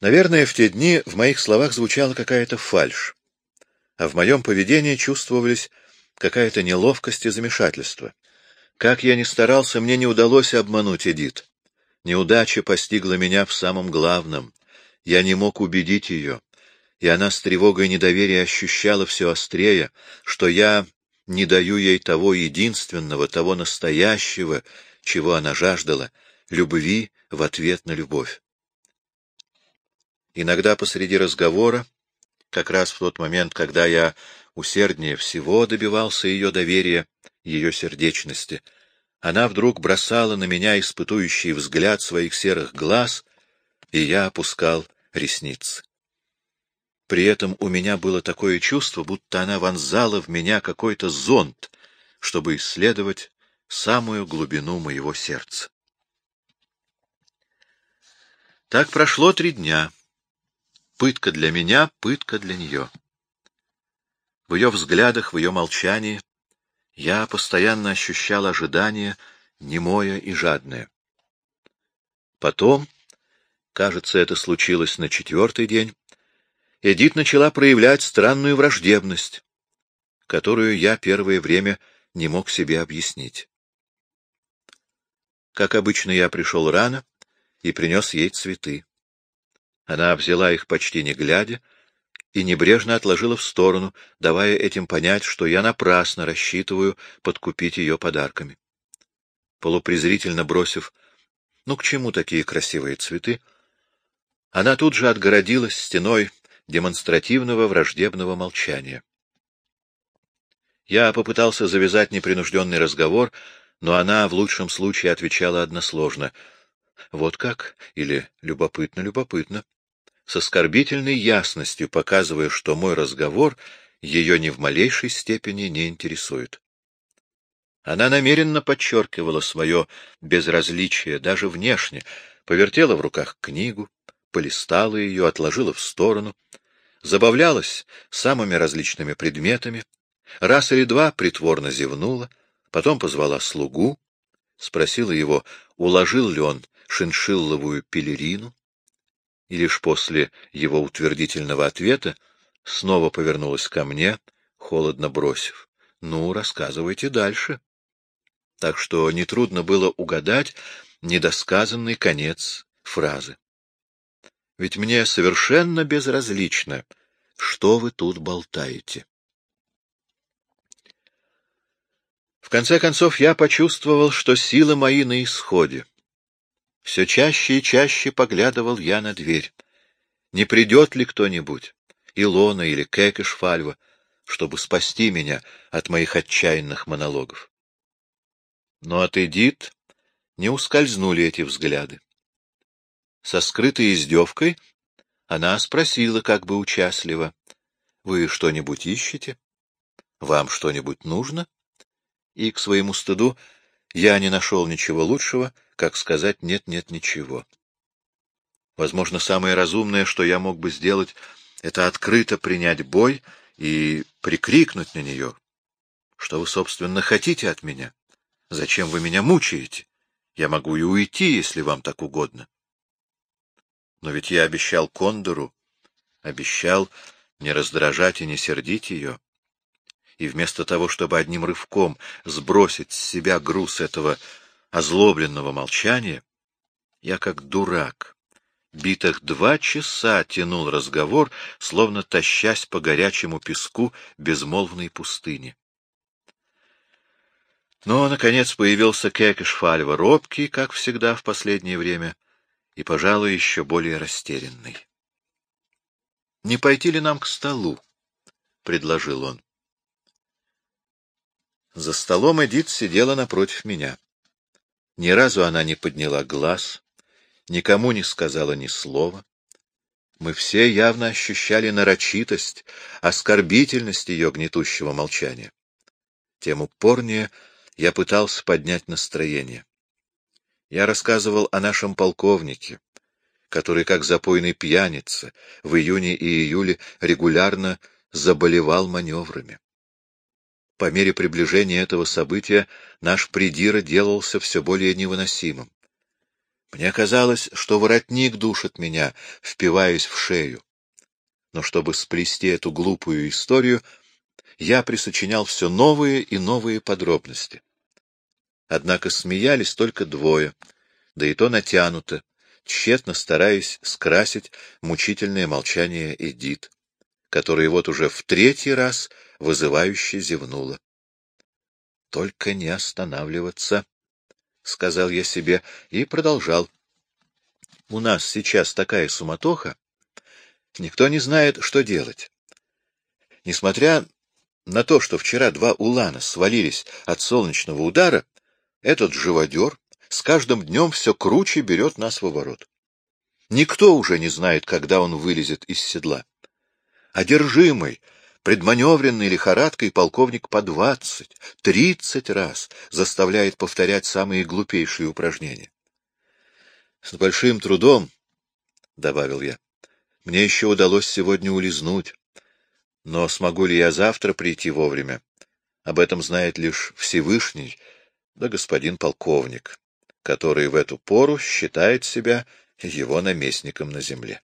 Наверное, в те дни в моих словах звучала какая-то фальшь, а в моем поведении чувствовались какая-то неловкость и замешательство. Как я ни старался, мне не удалось обмануть Эдит. Неудача постигла меня в самом главном. Я не мог убедить ее, и она с тревогой и недоверия ощущала все острее, что я не даю ей того единственного, того настоящего, чего она жаждала — любви в ответ на любовь. Иногда посреди разговора, как раз в тот момент, когда я усерднее всего добивался ее доверия, ее сердечности, она вдруг бросала на меня испытующий взгляд своих серых глаз, и я опускал ресницы. При этом у меня было такое чувство, будто она вонзала в меня какой-то зонт, чтобы исследовать самую глубину моего сердца. Так прошло три дня. Пытка для меня, пытка для нее. В ее взглядах, в ее молчании я постоянно ощущал ожидание, немое и жадное. Потом, кажется, это случилось на четвертый день, Эдит начала проявлять странную враждебность, которую я первое время не мог себе объяснить. Как обычно, я пришел рано и принес ей цветы. Она взяла их почти не глядя и небрежно отложила в сторону, давая этим понять, что я напрасно рассчитываю подкупить ее подарками. Полупрезрительно бросив «Ну к чему такие красивые цветы?» она тут же отгородилась стеной демонстративного враждебного молчания. Я попытался завязать непринужденный разговор, но она в лучшем случае отвечала односложно. «Вот как?» или «любопытно, любопытно» с оскорбительной ясностью показывая, что мой разговор ее ни в малейшей степени не интересует. Она намеренно подчеркивала свое безразличие, даже внешне, повертела в руках книгу, полистала ее, отложила в сторону, забавлялась самыми различными предметами, раз или два притворно зевнула, потом позвала слугу, спросила его, уложил ли он шиншилловую пелерину, и лишь после его утвердительного ответа снова повернулась ко мне, холодно бросив. — Ну, рассказывайте дальше. Так что нетрудно было угадать недосказанный конец фразы. Ведь мне совершенно безразлично, что вы тут болтаете. В конце концов, я почувствовал, что силы мои на исходе. Все чаще и чаще поглядывал я на дверь. Не придет ли кто-нибудь, Илона или Кекешфальва, чтобы спасти меня от моих отчаянных монологов? Но от Эдит не ускользнули эти взгляды. Со скрытой издевкой она спросила как бы участливо, «Вы что-нибудь ищете? Вам что-нибудь нужно?» И к своему стыду я не нашел ничего лучшего, как сказать «нет-нет, ничего». Возможно, самое разумное, что я мог бы сделать, это открыто принять бой и прикрикнуть на нее. Что вы, собственно, хотите от меня? Зачем вы меня мучаете? Я могу и уйти, если вам так угодно. Но ведь я обещал Кондору, обещал не раздражать и не сердить ее и вместо того, чтобы одним рывком сбросить с себя груз этого озлобленного молчания, я как дурак, битых два часа тянул разговор, словно тащась по горячему песку безмолвной пустыни. Но, наконец, появился Кекешфальва, робкий, как всегда в последнее время, и, пожалуй, еще более растерянный. — Не пойти ли нам к столу? — предложил он. За столом Эдит сидела напротив меня. Ни разу она не подняла глаз, никому не сказала ни слова. Мы все явно ощущали нарочитость, оскорбительность ее гнетущего молчания. Тем упорнее я пытался поднять настроение. Я рассказывал о нашем полковнике, который, как запойный пьяница, в июне и июле регулярно заболевал маневрами. По мере приближения этого события наш придира делался все более невыносимым. Мне казалось, что воротник душит меня, впиваясь в шею. Но чтобы сплести эту глупую историю, я присочинял все новые и новые подробности. Однако смеялись только двое, да и то натянуто, тщетно стараясь скрасить мучительное молчание Эдит, которая вот уже в третий раз вызывающе зевнула. — Только не останавливаться, — сказал я себе и продолжал. — У нас сейчас такая суматоха, никто не знает, что делать. Несмотря на то, что вчера два улана свалились от солнечного удара, этот живодер с каждым днем все круче берет нас в оборот. Никто уже не знает, когда он вылезет из седла. Одержимый, предманевренный лихорадкой полковник по двадцать, тридцать раз заставляет повторять самые глупейшие упражнения. С большим трудом, — добавил я, — мне еще удалось сегодня улизнуть. Но смогу ли я завтра прийти вовремя? Об этом знает лишь Всевышний, да господин полковник, который в эту пору считает себя его наместником на земле.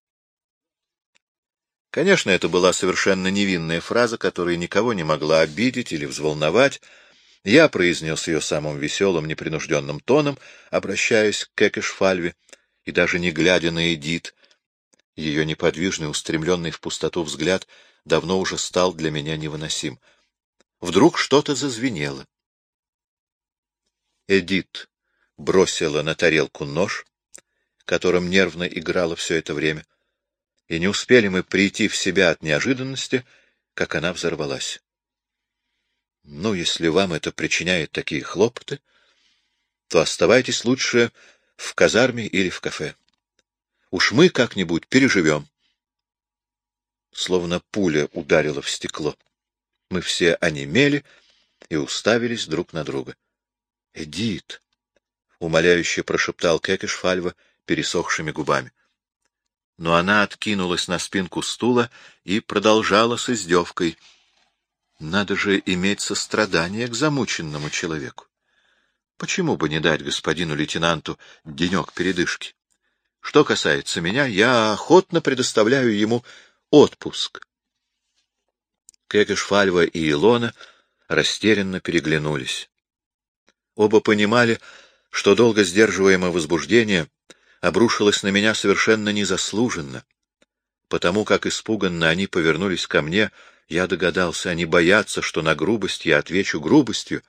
Конечно, это была совершенно невинная фраза, которая никого не могла обидеть или взволновать. Я произнес ее самым веселым, непринужденным тоном, обращаясь к Кекешфальве, и даже не глядя на Эдит. Ее неподвижный, устремленный в пустоту взгляд давно уже стал для меня невыносим. Вдруг что-то зазвенело. Эдит бросила на тарелку нож, которым нервно играла все это время, и не успели мы прийти в себя от неожиданности, как она взорвалась. Ну, если вам это причиняет такие хлопоты, то оставайтесь лучше в казарме или в кафе. Уж мы как-нибудь переживем. Словно пуля ударила в стекло. Мы все онемели и уставились друг на друга. — Эдит! — умоляюще прошептал Кекешфальва пересохшими губами. Но она откинулась на спинку стула и продолжала с издевкой. Надо же иметь сострадание к замученному человеку. Почему бы не дать господину лейтенанту денек передышки? Что касается меня, я охотно предоставляю ему отпуск. Кекешфальва и Илона растерянно переглянулись. Оба понимали, что долго сдерживаемое возбуждение обрушилось на меня совершенно незаслуженно. Потому как испуганно они повернулись ко мне, я догадался, они боятся, что на грубость я отвечу грубостью,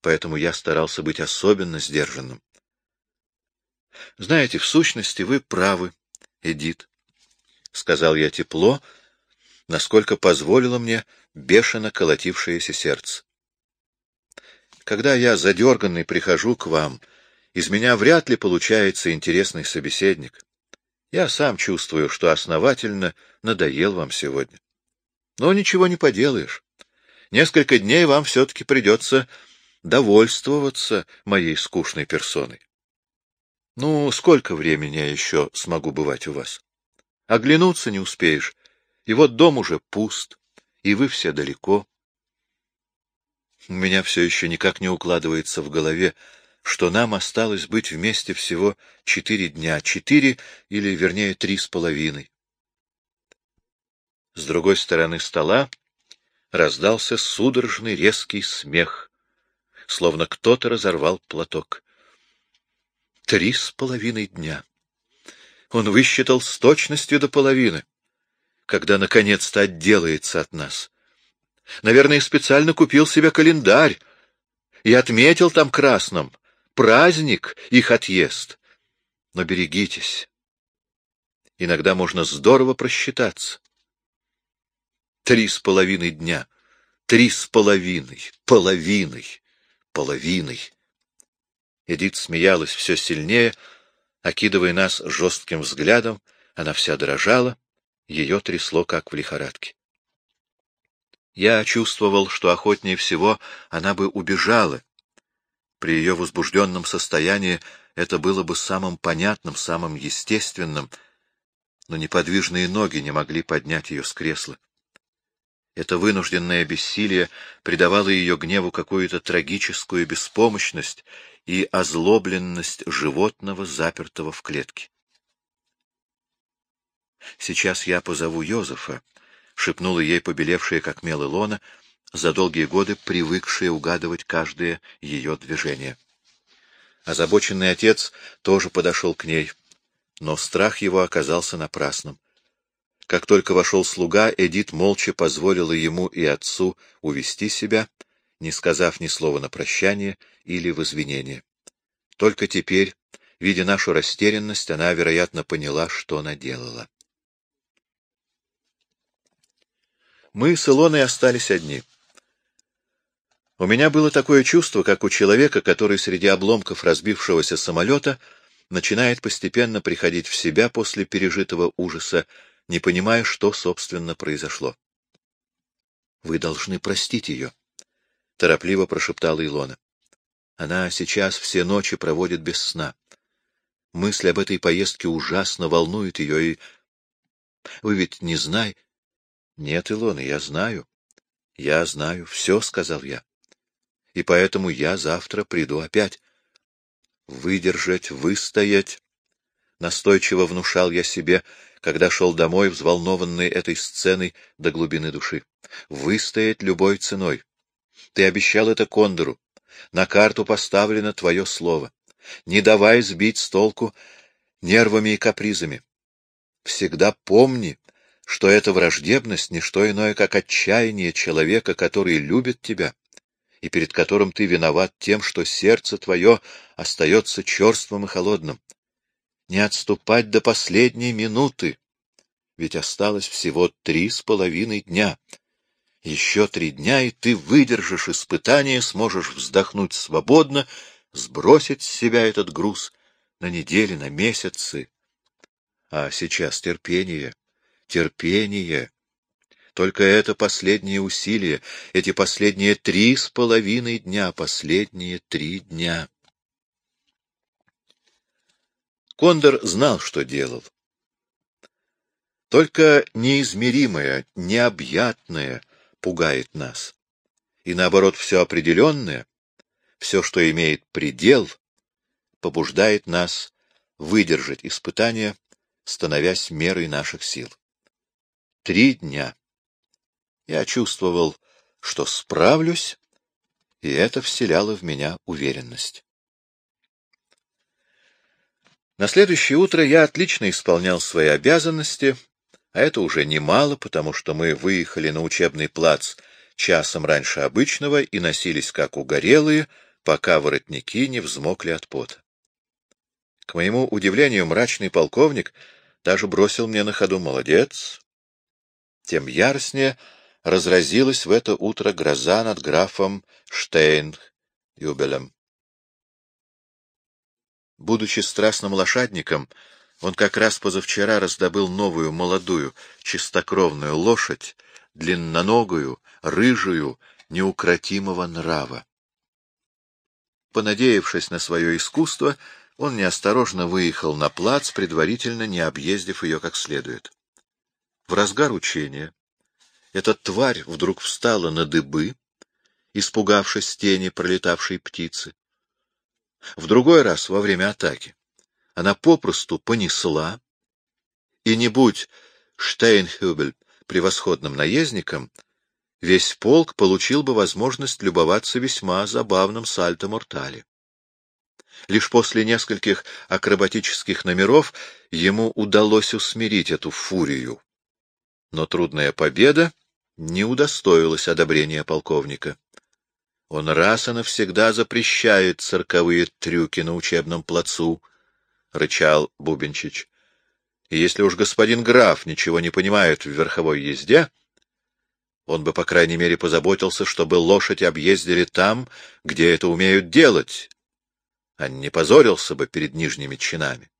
поэтому я старался быть особенно сдержанным. Знаете, в сущности, вы правы, Эдит, — сказал я тепло, насколько позволило мне бешено колотившееся сердце. Когда я задерганный прихожу к вам, из меня вряд ли получается интересный собеседник. Я сам чувствую, что основательно надоел вам сегодня. Но ничего не поделаешь. Несколько дней вам все-таки придется довольствоваться моей скучной персоной. Ну, сколько времени я еще смогу бывать у вас? Оглянуться не успеешь, и вот дом уже пуст, и вы все далеко. У меня все еще никак не укладывается в голове, что нам осталось быть вместе всего четыре дня, четыре или, вернее, три с половиной. С другой стороны стола раздался судорожный резкий смех, словно кто-то разорвал платок. Три с половиной дня. Он высчитал с точностью до половины, когда наконец-то отделается от нас. Наверное, специально купил себе календарь и отметил там красным праздник их отъезд. Но берегитесь. Иногда можно здорово просчитаться. Три с половиной дня. Три с половиной. Половиной. Половиной. Эдит смеялась все сильнее, окидывая нас жестким взглядом, она вся дрожала, ее трясло, как в лихорадке. Я чувствовал, что охотнее всего она бы убежала. При ее возбужденном состоянии это было бы самым понятным, самым естественным, но неподвижные ноги не могли поднять ее с кресла. Это вынужденное бессилие придавало ее гневу какую-то трагическую беспомощность и озлобленность животного, запертого в клетке. «Сейчас я позову Йозефа», — шепнула ей побелевшая, как мел Илона, за долгие годы привыкшая угадывать каждое ее движение. Озабоченный отец тоже подошел к ней, но страх его оказался напрасным. Как только вошел слуга, Эдит молча позволила ему и отцу увести себя, не сказав ни слова на прощание или в извинение. Только теперь, видя нашу растерянность, она, вероятно, поняла, что наделала. Мы с Илоной остались одни. У меня было такое чувство, как у человека, который среди обломков разбившегося самолета начинает постепенно приходить в себя после пережитого ужаса, не понимая, что, собственно, произошло. — Вы должны простить ее, — торопливо прошептала Илона. Она сейчас все ночи проводит без сна. Мысль об этой поездке ужасно волнует ее, и... Вы ведь не знаете... Нет, Илона, я знаю. Я знаю. Все, — сказал я. И поэтому я завтра приду опять. Выдержать, выстоять. Настойчиво внушал я себе, когда шел домой, взволнованный этой сценой до глубины души. Выстоять любой ценой. Ты обещал это Кондору. На карту поставлено твое слово. Не давай сбить с толку нервами и капризами. Всегда помни, что эта враждебность — не что иное, как отчаяние человека, который любит тебя, и перед которым ты виноват тем, что сердце твое остается черствым и холодным не отступать до последней минуты, ведь осталось всего три с половиной дня. Еще три дня, и ты выдержишь испытание, сможешь вздохнуть свободно, сбросить с себя этот груз на недели, на месяцы. А сейчас терпение, терпение. Только это последнее усилие, эти последние три с половиной дня, последние три дня. Кондор знал, что делал. Только неизмеримое, необъятное пугает нас. И наоборот, все определенное, все, что имеет предел, побуждает нас выдержать испытания, становясь мерой наших сил. Три дня. Я чувствовал, что справлюсь, и это вселяло в меня уверенность. На следующее утро я отлично исполнял свои обязанности, а это уже немало, потому что мы выехали на учебный плац часом раньше обычного и носились как угорелые, пока воротники не взмокли от пота. К моему удивлению, мрачный полковник даже бросил мне на ходу «молодец». Тем яростнее разразилась в это утро гроза над графом Штейн-Юбелем. Будучи страстным лошадником, он как раз позавчера раздобыл новую молодую чистокровную лошадь, длинноногую, рыжую, неукротимого нрава. Понадеявшись на свое искусство, он неосторожно выехал на плац, предварительно не объездив ее как следует. В разгар учения эта тварь вдруг встала на дыбы, испугавшись тени пролетавшей птицы. В другой раз, во время атаки, она попросту понесла, и не будь Штейнхюбель превосходным наездником, весь полк получил бы возможность любоваться весьма забавным сальто-мортале. Лишь после нескольких акробатических номеров ему удалось усмирить эту фурию. Но трудная победа не удостоилась одобрения полковника. Он раз и навсегда запрещает цирковые трюки на учебном плацу, — рычал Бубенчич. И если уж господин граф ничего не понимает в верховой езде, он бы, по крайней мере, позаботился, чтобы лошадь объездили там, где это умеют делать, а не позорился бы перед нижними чинами.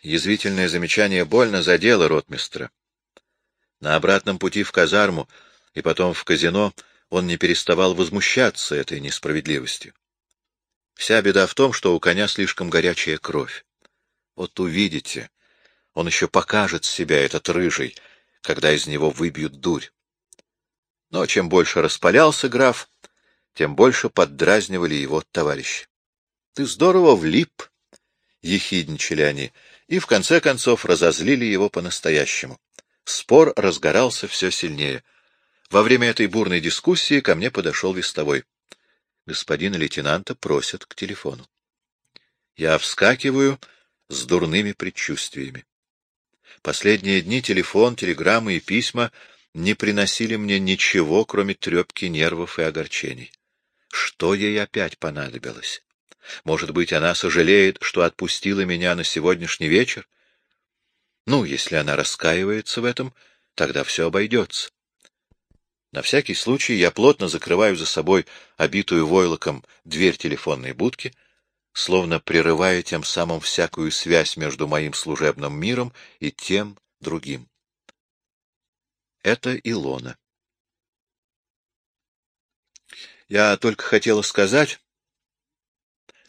Язвительное замечание больно задело ротмистра. На обратном пути в казарму и потом в казино он не переставал возмущаться этой несправедливостью. Вся беда в том, что у коня слишком горячая кровь. Вот увидите, он еще покажет себя, этот рыжий, когда из него выбьют дурь. Но чем больше распалялся граф, тем больше поддразнивали его товарищи. — Ты здорово влип, — ехидничали они, и в конце концов разозлили его по-настоящему. Спор разгорался все сильнее. Во время этой бурной дискуссии ко мне подошел вестовой. Господина лейтенанта просят к телефону. Я вскакиваю с дурными предчувствиями. Последние дни телефон, телеграммы и письма не приносили мне ничего, кроме трепки нервов и огорчений. Что ей опять понадобилось? Может быть, она сожалеет, что отпустила меня на сегодняшний вечер? Ну, если она раскаивается в этом, тогда все обойдется. На всякий случай я плотно закрываю за собой обитую войлоком дверь телефонной будки, словно прерывая тем самым всякую связь между моим служебным миром и тем другим. Это Илона. Я только хотела сказать...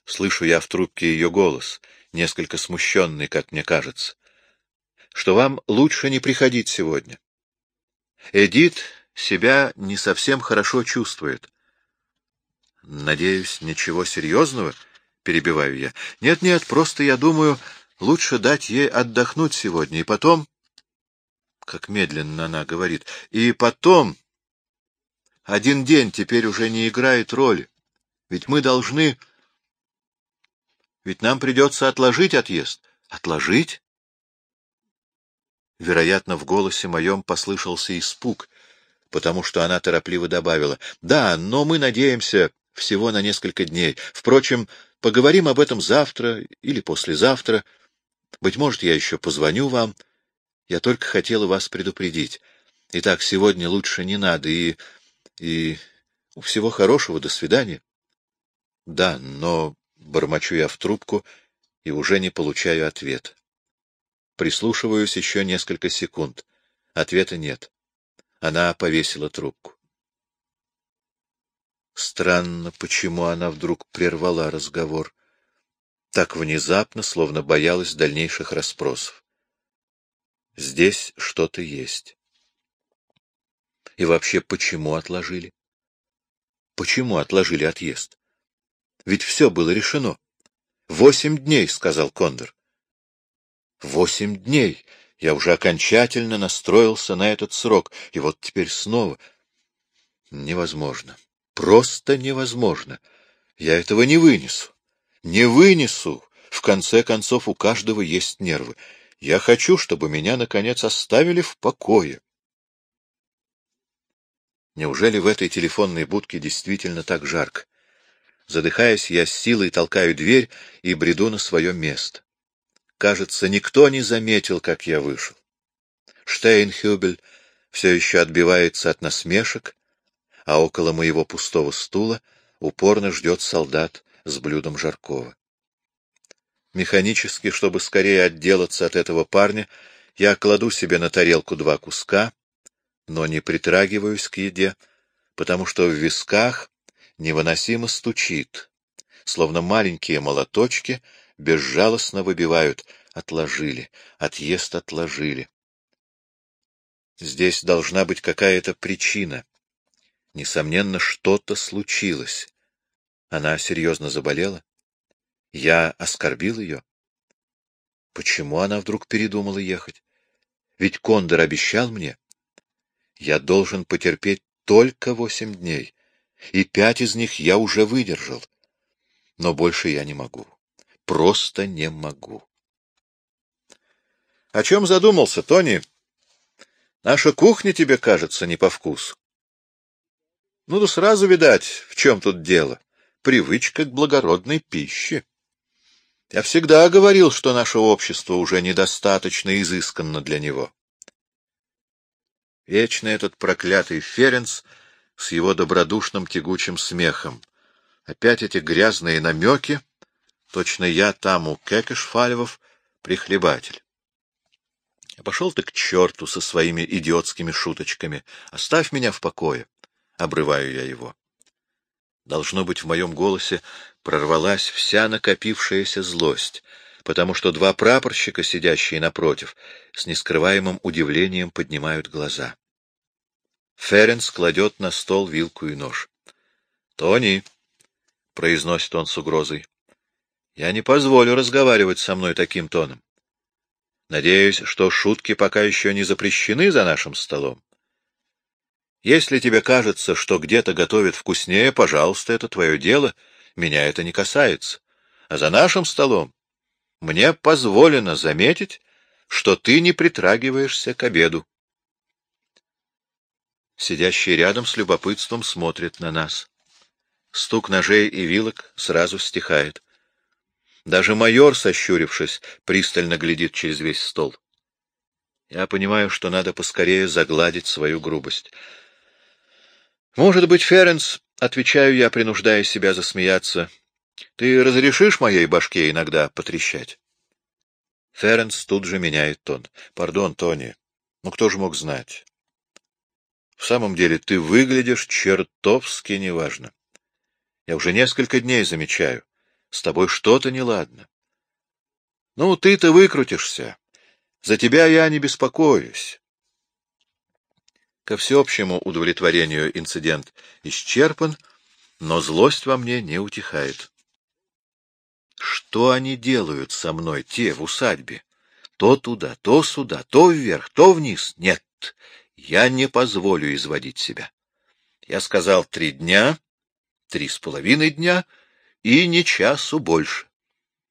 Слышу я в трубке ее голос, несколько смущенный, как мне кажется, что вам лучше не приходить сегодня. Эдит себя не совсем хорошо чувствует. Надеюсь, ничего серьезного, перебиваю я. Нет-нет, просто я думаю, лучше дать ей отдохнуть сегодня, и потом... Как медленно она говорит. И потом... Один день теперь уже не играет роли. Ведь мы должны... Ведь нам придется отложить отъезд. Отложить? Вероятно, в голосе моем послышался испуг, потому что она торопливо добавила. Да, но мы надеемся всего на несколько дней. Впрочем, поговорим об этом завтра или послезавтра. Быть может, я еще позвоню вам. Я только хотела вас предупредить. Итак, сегодня лучше не надо, и и всего хорошего, до свидания. Да, но бормочу я в трубку и уже не получаю ответа. Прислушиваюсь еще несколько секунд. Ответа нет. Она повесила трубку. Странно, почему она вдруг прервала разговор. Так внезапно, словно боялась дальнейших расспросов. Здесь что-то есть. И вообще, почему отложили? Почему отложили отъезд? Ведь все было решено. Восемь дней, — сказал Кондор. Восемь дней. Я уже окончательно настроился на этот срок, и вот теперь снова. Невозможно. Просто невозможно. Я этого не вынесу. Не вынесу. В конце концов, у каждого есть нервы. Я хочу, чтобы меня, наконец, оставили в покое. Неужели в этой телефонной будке действительно так жарко? Задыхаясь, я с силой толкаю дверь и бреду на свое место. Кажется, никто не заметил, как я вышел. Штейнхюбель все еще отбивается от насмешек, а около моего пустого стула упорно ждет солдат с блюдом жаркого. Механически, чтобы скорее отделаться от этого парня, я кладу себе на тарелку два куска, но не притрагиваюсь к еде, потому что в висках невыносимо стучит, словно маленькие молоточки безжалостно выбивают «отложили», «отъезд отложили». Здесь должна быть какая-то причина. Несомненно, что-то случилось. Она серьезно заболела? Я оскорбил ее? Почему она вдруг передумала ехать? Ведь Кондор обещал мне. Я должен потерпеть только восемь дней, и пять из них я уже выдержал. Но больше я не могу. Просто не могу. — О чем задумался, Тони? Наша кухня тебе кажется не по вкусу. Ну да сразу видать, в чем тут дело. Привычка к благородной пище. Я всегда говорил, что наше общество уже недостаточно изысканно для него. Вечно этот проклятый Ференц с его добродушным тягучим смехом. Опять эти грязные намеки. Точно я там у Кекешфалевов прихлебатель. Пошел ты к черту со своими идиотскими шуточками. Оставь меня в покое. Обрываю я его. Должно быть, в моем голосе прорвалась вся накопившаяся злость. потому что два прапорщика, сидящие напротив, с нескрываемым удивлением поднимают глаза. Ференс кладет на стол вилку и нож. — Тони, — произносит он с угрозой, — я не позволю разговаривать со мной таким тоном. Надеюсь, что шутки пока еще не запрещены за нашим столом. Если тебе кажется, что где-то готовят вкуснее, пожалуйста, это твое дело, меня это не касается. А за нашим столом мне позволено заметить, что ты не притрагиваешься к обеду. Сидящий рядом с любопытством смотрит на нас. Стук ножей и вилок сразу стихает. Даже майор, сощурившись, пристально глядит через весь стол. Я понимаю, что надо поскорее загладить свою грубость. Может быть, Ференс, — отвечаю я, принуждая себя засмеяться, — ты разрешишь моей башке иногда потрещать? Ференс тут же меняет тон. Пардон, Тони, ну кто же мог знать? В самом деле, ты выглядишь чертовски неважно. Я уже несколько дней замечаю. С тобой что-то неладно. Ну, ты-то выкрутишься. За тебя я не беспокоюсь. Ко всеобщему удовлетворению инцидент исчерпан, но злость во мне не утихает. Что они делают со мной, те, в усадьбе? То туда, то сюда, то вверх, то вниз. Нет, я не позволю изводить себя. Я сказал три дня, три с половиной дня — и ни часу больше.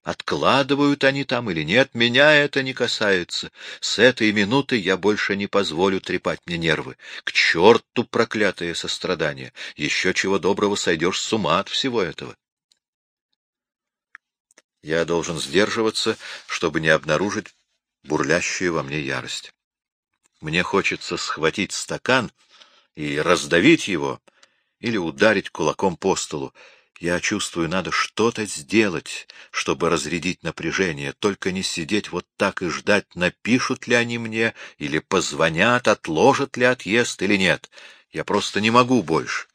Откладывают они там или нет, меня это не касается. С этой минуты я больше не позволю трепать мне нервы. К черту проклятое сострадание! Еще чего доброго сойдешь с ума от всего этого. Я должен сдерживаться, чтобы не обнаружить бурлящую во мне ярость. Мне хочется схватить стакан и раздавить его или ударить кулаком по столу, я чувствую, надо что-то сделать, чтобы разрядить напряжение, только не сидеть вот так и ждать, напишут ли они мне, или позвонят, отложат ли отъезд или нет. Я просто не могу больше.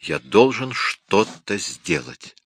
Я должен что-то сделать.